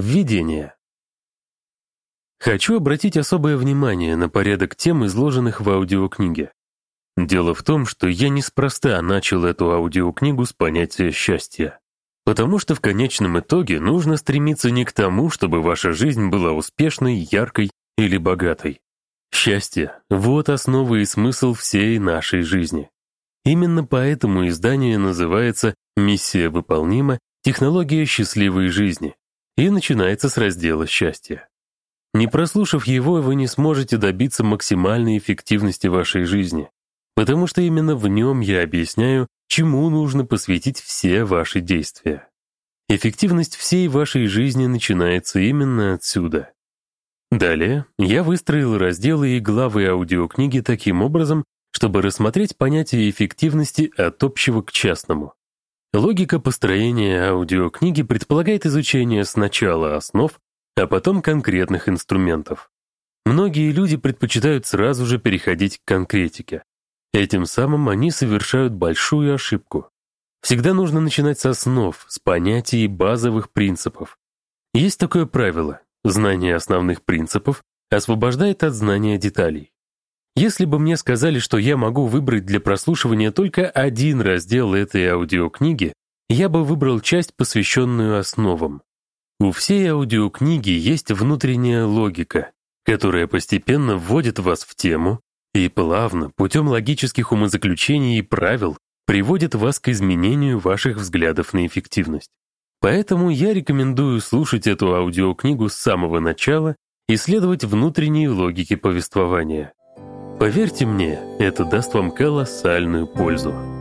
Введение. Хочу обратить особое внимание на порядок тем, изложенных в аудиокниге. Дело в том, что я неспроста начал эту аудиокнигу с понятия счастья. Потому что в конечном итоге нужно стремиться не к тому, чтобы ваша жизнь была успешной, яркой или богатой. Счастье — вот основа и смысл всей нашей жизни. Именно поэтому издание называется «Миссия выполнима. Технология счастливой жизни» и начинается с раздела «Счастье». Не прослушав его, вы не сможете добиться максимальной эффективности вашей жизни, потому что именно в нем я объясняю, чему нужно посвятить все ваши действия. Эффективность всей вашей жизни начинается именно отсюда. Далее я выстроил разделы и главы аудиокниги таким образом, чтобы рассмотреть понятие эффективности от общего к частному. Логика построения аудиокниги предполагает изучение сначала основ, а потом конкретных инструментов. Многие люди предпочитают сразу же переходить к конкретике. Этим самым они совершают большую ошибку. Всегда нужно начинать с основ, с понятий и базовых принципов. Есть такое правило — знание основных принципов освобождает от знания деталей. Если бы мне сказали, что я могу выбрать для прослушивания только один раздел этой аудиокниги, я бы выбрал часть, посвященную основам. У всей аудиокниги есть внутренняя логика, которая постепенно вводит вас в тему и плавно, путем логических умозаключений и правил, приводит вас к изменению ваших взглядов на эффективность. Поэтому я рекомендую слушать эту аудиокнигу с самого начала и следовать внутренней логике повествования. Поверьте мне, это даст вам колоссальную пользу.